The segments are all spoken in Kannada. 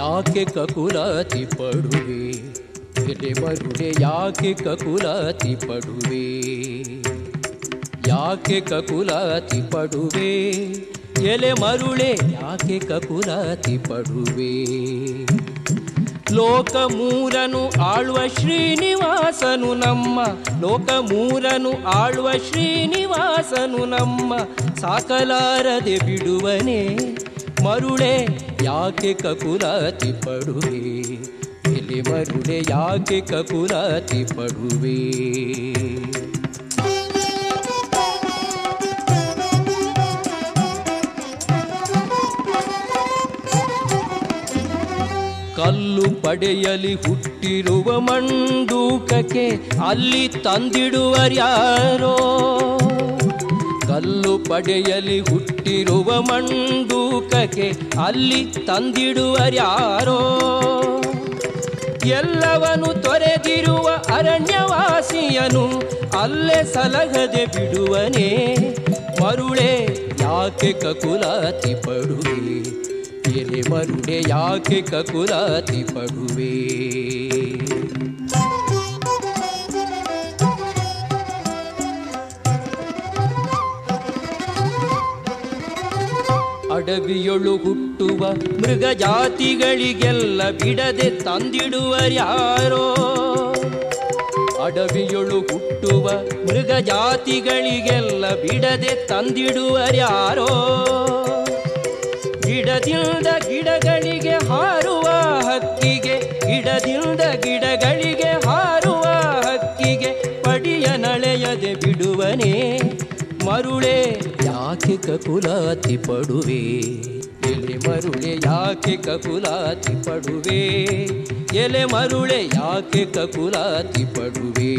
ಯಾಕೆ ಕಕುಲಾತಿ ಪಡುವೆ? ಎಲೆ ಬರುಡೆ ಯಾಕೆ ಕಕುಲಾತಿ ಪಡುವೆ? ಯಾಕೆ ಕಕುಲಾತಿ ಪಡುವೆ? ಎಲೆ ಮರುಳೆ ಯಾಕೆ ಕಕುಲಾತಿ ಪಡುವೆ? ಲೋಕ ಮೂರನು ಆಳುವ ಶ್ರೀನಿವಾಸನು ನಮ್ಮ ಲೋಕ ಮೂರನು ಆಳುವ ಶ್ರೀನಿವಾಸನು ನಮ್ಮ. ಸಾಕಲಾರದೆ ಬಿಡುವನೆ ಮರುಳೆ ಯಾಕೆ ಕಕುಲಾತಿ ಪಡುವೆ? ಎಲೆ ಮರುಳೆ ಯಾಕೆ ಕಕುಲಾತಿ ಪಡುವೆ? ಕಲ್ಲು ಪಡೆಯಲಿ ಹುಟ್ಟಿರುವ ಮಂಡೂಕಕ್ಕೆ ಅಲ್ಲಿ ತಂದಿಡುವರ್ಯಾರೋ? ಕಲ್ಲು ಪಡೆಯಲಿ ಹುಟ್ಟಿರುವ ಮಂಡೂಕಕ್ಕೆ ಅಲ್ಲಿ ತಂದಿಡುವರ್ಯಾರೋ ಎಲ್ಲವನು ತೊರೆದಿರುವ ಅರಣ್ಯವಾಸಿಯನು ಅಲ್ಲೇ ಸಲಹದೆ ಬಿಡುವನೇ. ಮರುಳೆ ಯಾಕೆ ಕಕುಲಾತಿ ಪಡುವೆ? ಎಲೆ ಮರುಳೆ ಯಾಕೆ ಕಕುಲಾತಿ ಪಡುವೆ? ಅಡವಿಯೊಳು ಹುಟ್ಟುವ ಮೃಗ ಜಾತಿಗಳಿಗೆಲ್ಲ ಬಿಡದೆ ತಂದಿಡುವರ್ಯಾರೋ ಅಡವಿಯೊಳು ಹುಟ್ಟುವ ಮೃಗ ಜಾತಿಗಳಿಗೆಲ್ಲ ಬಿಡದೆ ತಂದಿಡುವ ಯಾರೋ? ಗಿಡದಿಂದ ಗಿಡಗಳಿಗೆ ಹಾರುವ ಹಕ್ಕಿಗೆ, ಗಿಡದಿಂದ ಗಿಡಗಳಿಗೆ ಹಾರುವ ಹಕ್ಕಿಗೆ ಪಡಿಯ ನಳೆಯದೆ ಬಿಡುವನೇ? ಮರುಳೆ, ಯಾಕೆ ಕಕುಲಾತಿ ಪಡುವೆ? ಎಲೆ ಮರುಳೆ, ಯಾಕೆ ಕಕುಲಾತಿ ಪಡುವೆ? ಎಲೆ ಮರುಳೆ, ಯಾಕೆ ಕಕುಲಾತಿ ಪಡುವೆ?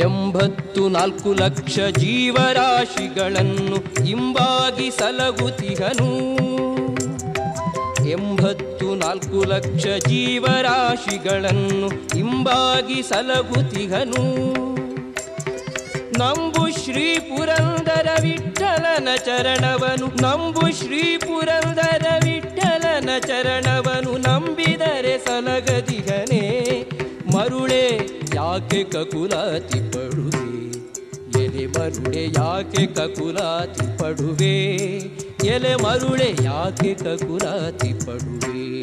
ಎಂಬತ್ತು ನಾಲ್ಕು ಲಕ್ಷ ಜೀವರಾಶಿಗಳನ್ನು ಇಂಬಾಗಿ ಸಲಗುತಿಗನು ಎಂಬತ್ತು ನಾಲ್ಕು ಲಕ್ಷ ಜೀವರಾಶಿಗಳನ್ನು ಇಂಬಾಗಿ ಸಲಗುತಿಗನು ನಂಬು ಶ್ರೀ ಪುರಂದರ ವಿಠಲನ ಚರಣವನು. ನಂಬು ಶ್ರೀ ಪುರಂದರ ವಿಠಲನ ಚರಣವನು. ನಂಬಿದರೆ ಸಲಗದಿಗನೇ ಮರುಳೆ, ಯಾಕೆ ಕಕುಲಾತಿ ಮರುಳೆ ಯಾಕೆ ಕಕುಲಾತಿ ಪಡುವೆ? ಎಲೆ ಮರುಳೆ ಯಾಕೆ ಕಕುಲಾತಿ ಪಡುವೆ?